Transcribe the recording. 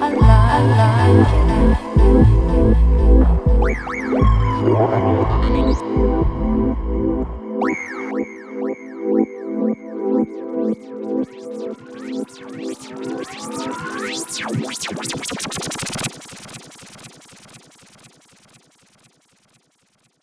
I love like it.